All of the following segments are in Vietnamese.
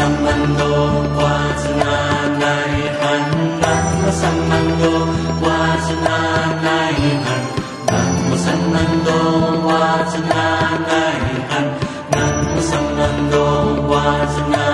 samando qua sana nai han nam samando qua sana nai han nam samando qua sana nai han nam samando qua sana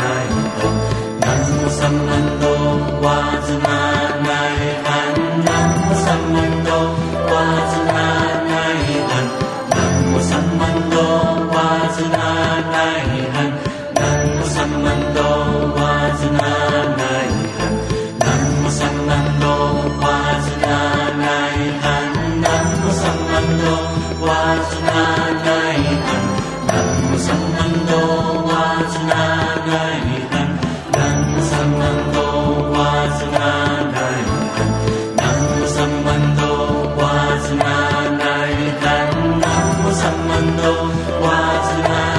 nai han nam samando qua sana nai han nam samando qua sana nai han nam samando qua sana nai 娃子们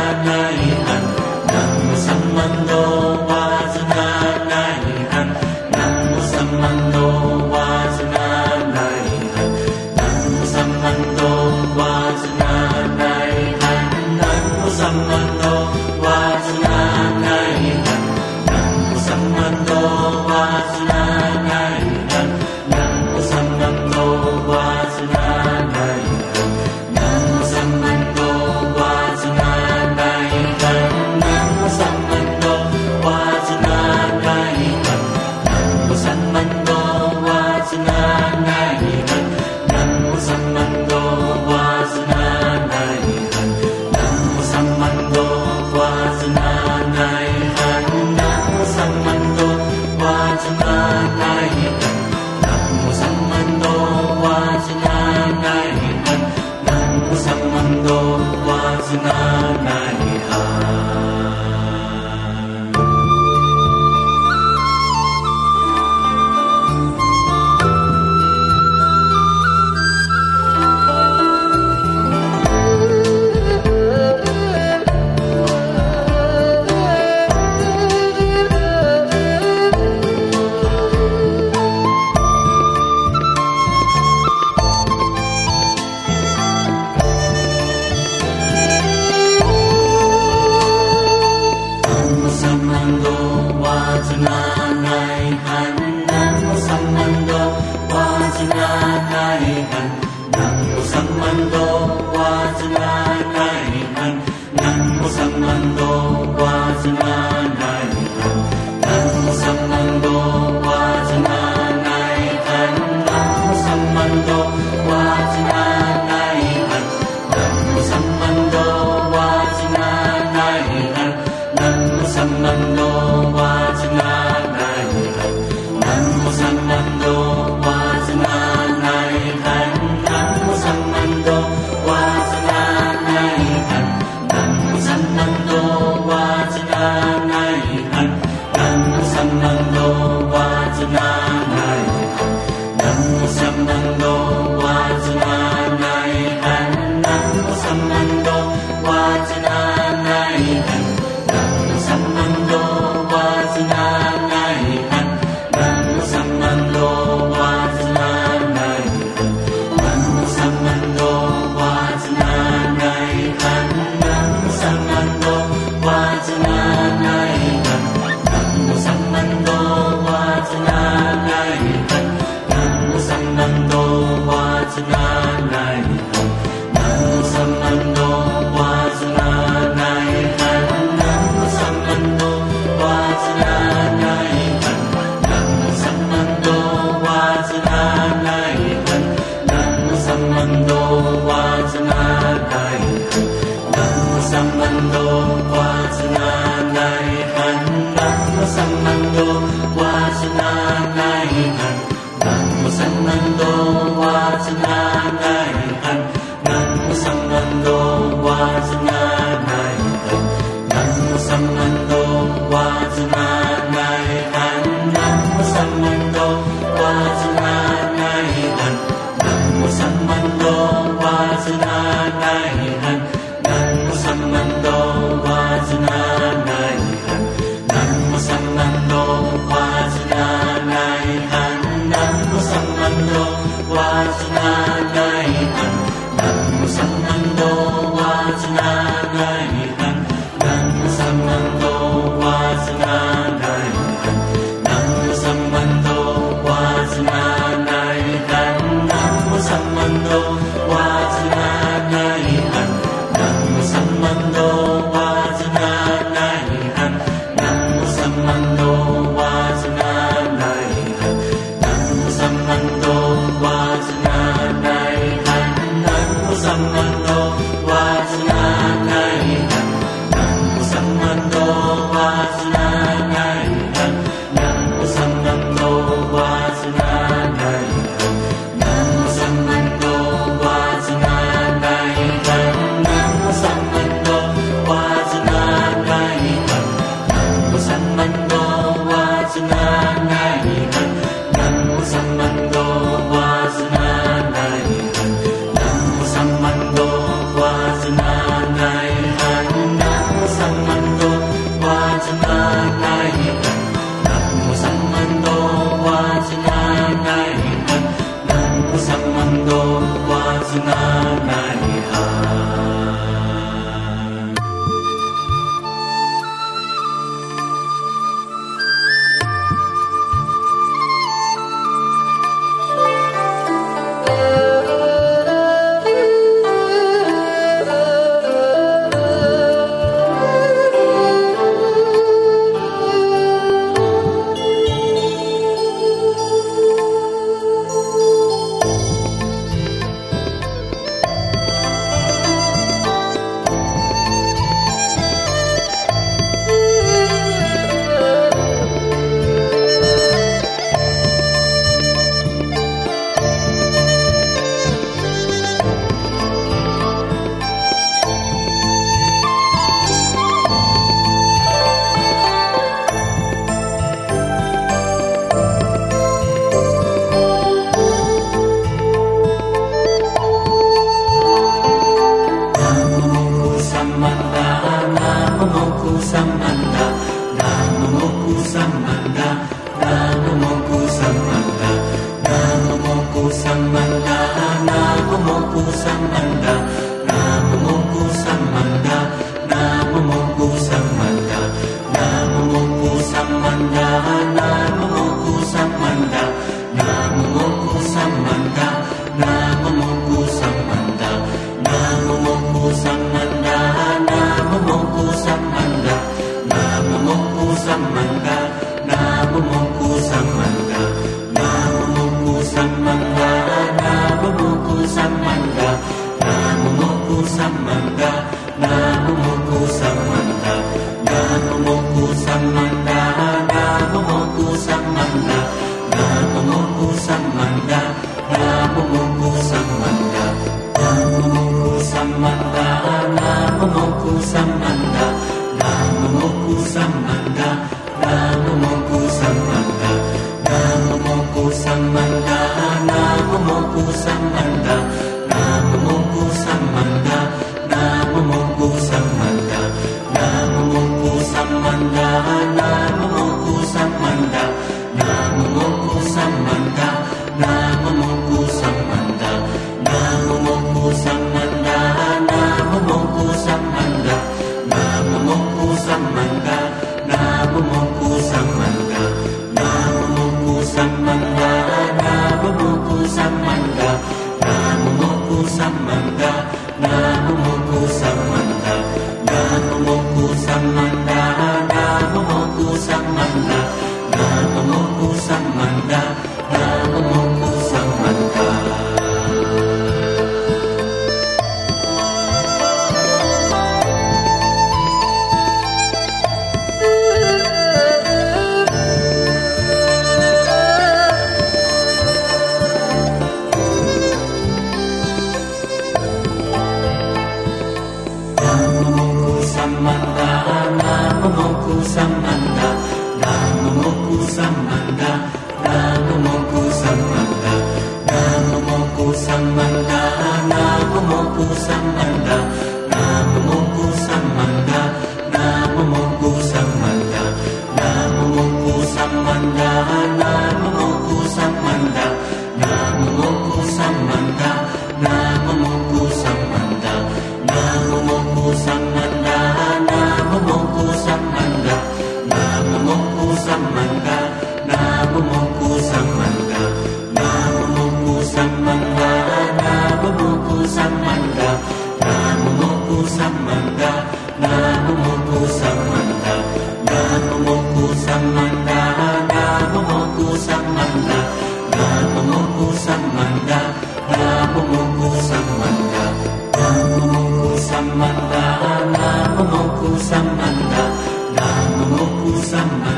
sama Mungku Samanda Namu Mungku Samanda Namu Mungku Samanda Namu Mungku Samanda Namu Mungku Samanda. Samanda, Namo Mokku Samanda, Namo Mongku Samanda Samanda Namo Mongku Samanda Namo Mongku Samanda Namo Mongku Samanda Namo Mongku Samanda Namo Mongku Samanda Namo Mongku Samanda Namo Mongku Samanda Namo Mongku Samanda Namo Mongku Samanda Namo Mongku Samanda samanta, namo samanta.